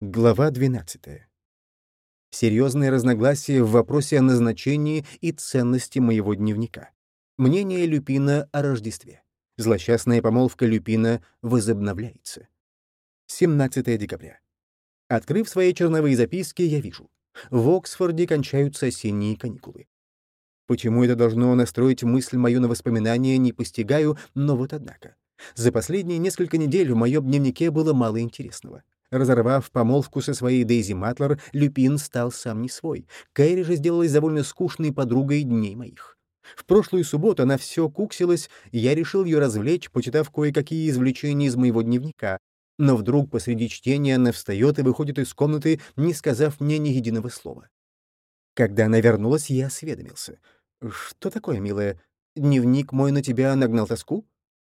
Глава 12. Серьезные разногласия в вопросе о назначении и ценности моего дневника. Мнение Люпина о Рождестве. Злосчастная помолвка Люпина возобновляется. 17 декабря. Открыв свои черновые записки, я вижу. В Оксфорде кончаются осенние каникулы. Почему это должно настроить мысль мою на воспоминания, не постигаю, но вот однако. За последние несколько недель в моем дневнике было мало интересного. Разорвав помолвку со своей Дейзи Матлер, Люпин стал сам не свой. Кэрри же сделалась довольно скучной подругой дней моих. В прошлую субботу она все куксилась, и я решил ее развлечь, почитав кое-какие извлечения из моего дневника. Но вдруг посреди чтения она встает и выходит из комнаты, не сказав мне ни единого слова. Когда она вернулась, я осведомился. «Что такое, милая? Дневник мой на тебя нагнал тоску?»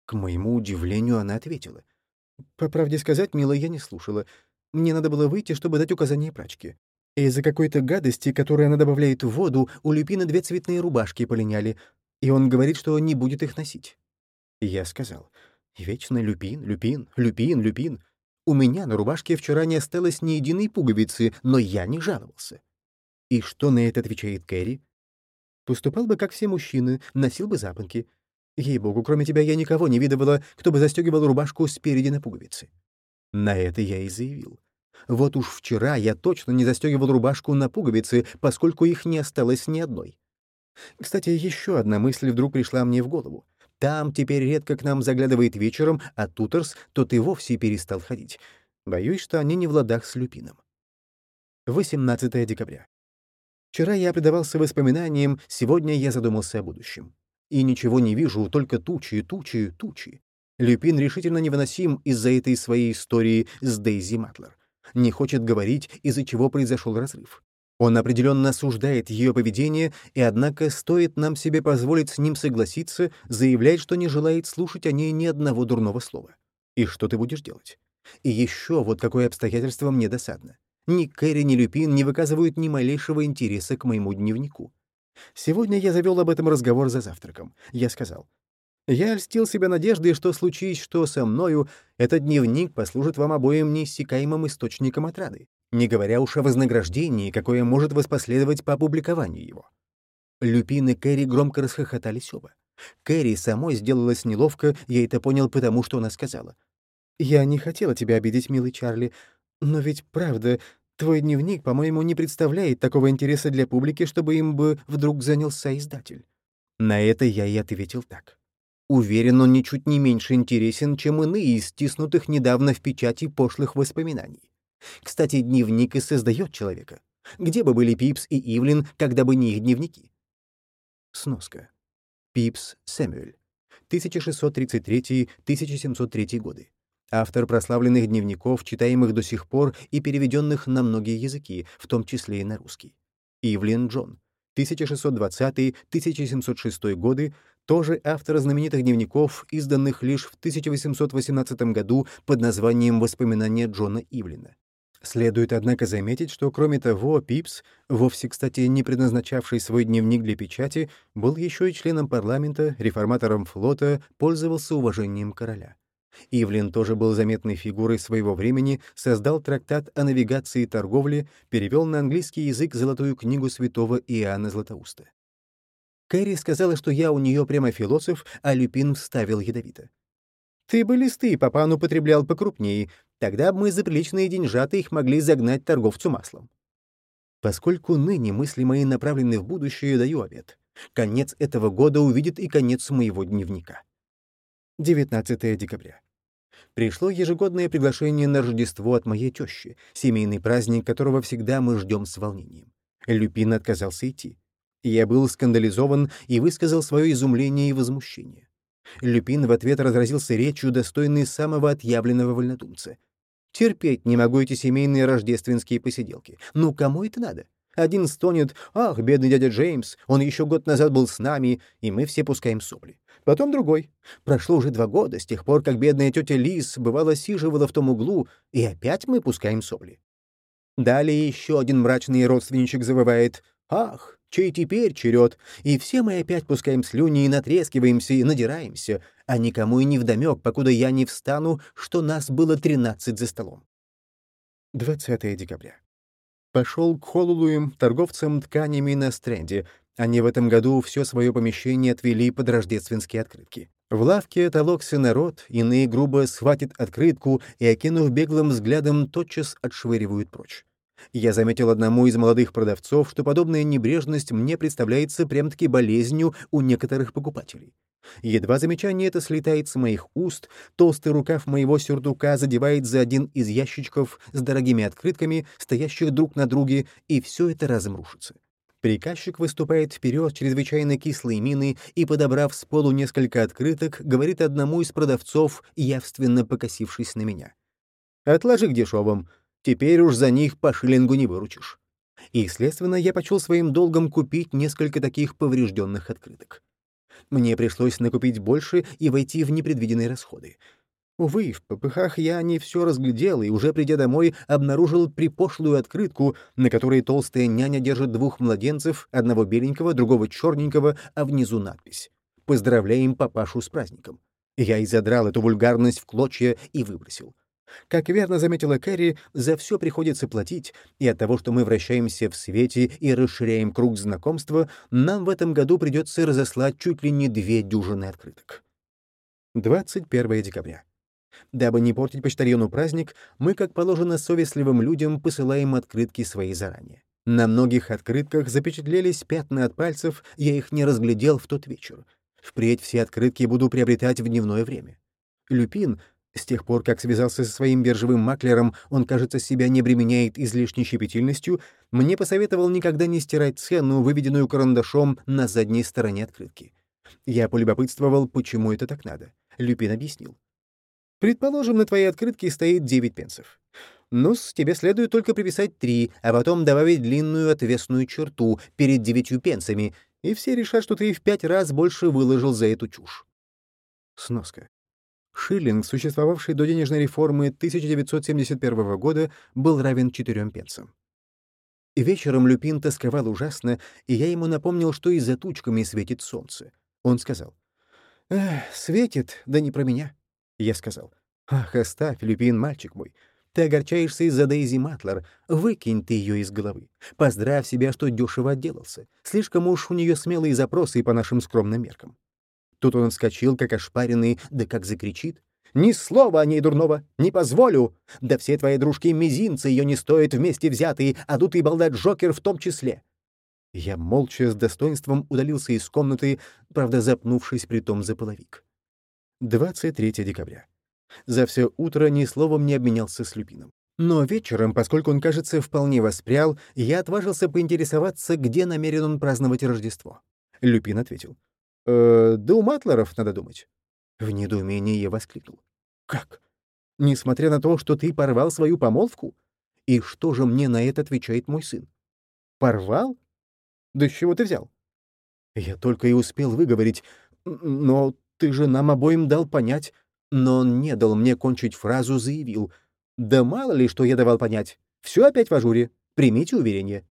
К моему удивлению, она ответила. По правде сказать, милая, я не слушала. Мне надо было выйти, чтобы дать указание прачке. Из-за какой-то гадости, которую она добавляет в воду, у Люпина две цветные рубашки полиняли, и он говорит, что не будет их носить. Я сказал, «Вечно Люпин, Люпин, Люпин, Люпин. У меня на рубашке вчера не осталось ни единой пуговицы, но я не жаловался». И что на это отвечает Кэрри? Поступал бы, как все мужчины, носил бы запонки. Ей-богу, кроме тебя я никого не видывала, кто бы застегивал рубашку спереди на пуговицы. На это я и заявил. Вот уж вчера я точно не застегивал рубашку на пуговицы, поскольку их не осталось ни одной. Кстати, еще одна мысль вдруг пришла мне в голову. Там теперь редко к нам заглядывает вечером, а Тутерс тот и вовсе перестал ходить. Боюсь, что они не в ладах с Люпином. 18 декабря. Вчера я предавался воспоминаниям, сегодня я задумался о будущем и ничего не вижу, только тучи, тучи, тучи. Люпин решительно невыносим из-за этой своей истории с Дейзи Матлер. Не хочет говорить, из-за чего произошел разрыв. Он определенно осуждает ее поведение, и однако стоит нам себе позволить с ним согласиться, заявлять, что не желает слушать о ней ни одного дурного слова. И что ты будешь делать? И еще вот какое обстоятельство мне досадно. Ни Кэрри, ни Люпин не выказывают ни малейшего интереса к моему дневнику. Сегодня я завел об этом разговор за завтраком. Я сказал, «Я льстил себя надеждой, что случись что со мною, этот дневник послужит вам обоим неиссякаемым источником отрады, не говоря уж о вознаграждении, какое может воспоследовать по опубликованию его». Люпин и Кэрри громко расхохотались оба. Кэрри самой сделалась неловко, я это понял потому, что она сказала. «Я не хотела тебя обидеть, милый Чарли, но ведь правда, Твой дневник, по-моему, не представляет такого интереса для публики, чтобы им бы вдруг занялся издатель». На это я и ответил так. Уверен, он ничуть не меньше интересен, чем иные из стиснутых недавно в печати пошлых воспоминаний. Кстати, дневник и создает человека. Где бы были Пипс и Ивлин, когда бы не их дневники? Сноска. Пипс Сэмюэль. 1633-1703 годы автор прославленных дневников, читаемых до сих пор и переведенных на многие языки, в том числе и на русский. Ивлин Джон, 1620-1706 годы, тоже автор знаменитых дневников, изданных лишь в 1818 году под названием «Воспоминания Джона Ивлина». Следует, однако, заметить, что, кроме того, Пипс, вовсе, кстати, не предназначавший свой дневник для печати, был еще и членом парламента, реформатором флота, пользовался уважением короля. Ивлин тоже был заметной фигурой своего времени, создал трактат о навигации и торговле, перевел на английский язык золотую книгу святого Иоанна Златоуста. Кэрри сказала, что я у нее прямо философ, а Люпин вставил ядовито. «Ты бы листы папан употреблял покрупнее, тогда бы мы за приличные деньжаты их могли загнать торговцу маслом». Поскольку ныне мысли мои направлены в будущее, даю обед. Конец этого года увидит и конец моего дневника. 19 декабря. Пришло ежегодное приглашение на Рождество от моей тещи, семейный праздник которого всегда мы ждем с волнением. Люпин отказался идти. Я был скандализован и высказал свое изумление и возмущение. Люпин в ответ разразился речью, достойной самого отъявленного вольнодумца. «Терпеть не могу эти семейные рождественские посиделки. Ну, кому это надо? Один стонет «Ах, бедный дядя Джеймс, он еще год назад был с нами», и мы все пускаем сопли. Потом другой. Прошло уже два года с тех пор, как бедная тетя Лиз бывало сиживала в том углу, и опять мы пускаем сопли. Далее еще один мрачный родственничек завывает «Ах, чей теперь черед?» И все мы опять пускаем слюни и натрескиваемся и надираемся, а никому и не вдомек, покуда я не встану, что нас было тринадцать за столом. 20 декабря. Пошел к Холлулуем, торговцам тканями на стренде. Они в этом году все свое помещение отвели под рождественские открытки. В лавке толокся народ, иные грубо схватят открытку и, окинув беглым взглядом, тотчас отшвыривают прочь. Я заметил одному из молодых продавцов, что подобная небрежность мне представляется прям-таки болезнью у некоторых покупателей. Едва замечание это слетает с моих уст, толстый рукав моего сюртука задевает за один из ящичков с дорогими открытками, стоящих друг на друге, и все это разом рушится. Приказчик выступает вперед чрезвычайно кислой мины и, подобрав с полу несколько открыток, говорит одному из продавцов, явственно покосившись на меня. «Отложи к дешевым. Теперь уж за них по шиллингу не выручишь». И, следственно, я почел своим долгом купить несколько таких поврежденных открыток. Мне пришлось накупить больше и войти в непредвиденные расходы. Увы, в попыхах я не все разглядел и, уже придя домой, обнаружил припошлую открытку, на которой толстая няня держит двух младенцев, одного беленького, другого черненького, а внизу надпись «Поздравляем папашу с праздником». Я и задрал эту вульгарность в клочья и выбросил. Как верно заметила Кэрри, за все приходится платить, и от того, что мы вращаемся в свете и расширяем круг знакомства, нам в этом году придется разослать чуть ли не две дюжины открыток. 21 декабря. Дабы не портить почтальону праздник, мы, как положено совестливым людям, посылаем открытки свои заранее. На многих открытках запечатлелись пятна от пальцев, я их не разглядел в тот вечер. Впредь все открытки буду приобретать в дневное время. Люпин, с тех пор, как связался со своим биржевым маклером, он, кажется, себя не бременяет излишней щепетильностью, мне посоветовал никогда не стирать цену, выведенную карандашом на задней стороне открытки. Я полюбопытствовал, почему это так надо. Люпин объяснил. «Предположим, на твоей открытке стоит 9 пенсов. ну тебе следует только приписать 3, а потом добавить длинную отвесную черту перед девятью пенсами, и все решат, что ты в пять раз больше выложил за эту чушь». Сноска. Шиллинг, существовавший до денежной реформы 1971 года, был равен 4 пенсам. Вечером Люпин тосковал ужасно, и я ему напомнил, что и за тучками светит солнце. Он сказал, «Эх, светит, да не про меня». Я сказал, «Ах, оставь, Люпин, мальчик мой. Ты огорчаешься из-за Дейзи Матлер. Выкинь ты ее из головы. Поздравь себя, что дешево отделался. Слишком уж у нее смелые запросы по нашим скромным меркам. Тут он вскочил, как ошпаренный, да как закричит. «Ни слова о ней дурного! Не позволю! Да все твои дружки-мизинцы ее не стоят вместе взятые, а дутый балдат Джокер в том числе!» Я молча с достоинством удалился из комнаты, правда, запнувшись при том за половик. 23 декабря. За все утро ни словом не обменялся с Люпином. Но вечером, поскольку он, кажется, вполне воспрял, я отважился поинтересоваться, где намерен он праздновать Рождество. Люпин ответил. «Э, да у Матлеров, надо думать». В недоумении я воскликнул. «Как? Несмотря на то, что ты порвал свою помолвку? И что же мне на это отвечает мой сын? Порвал? Да с чего ты взял?» Я только и успел выговорить. «Но ты же нам обоим дал понять». Но он не дал мне кончить фразу, заявил. «Да мало ли, что я давал понять. Все опять в ажуре. Примите уверение».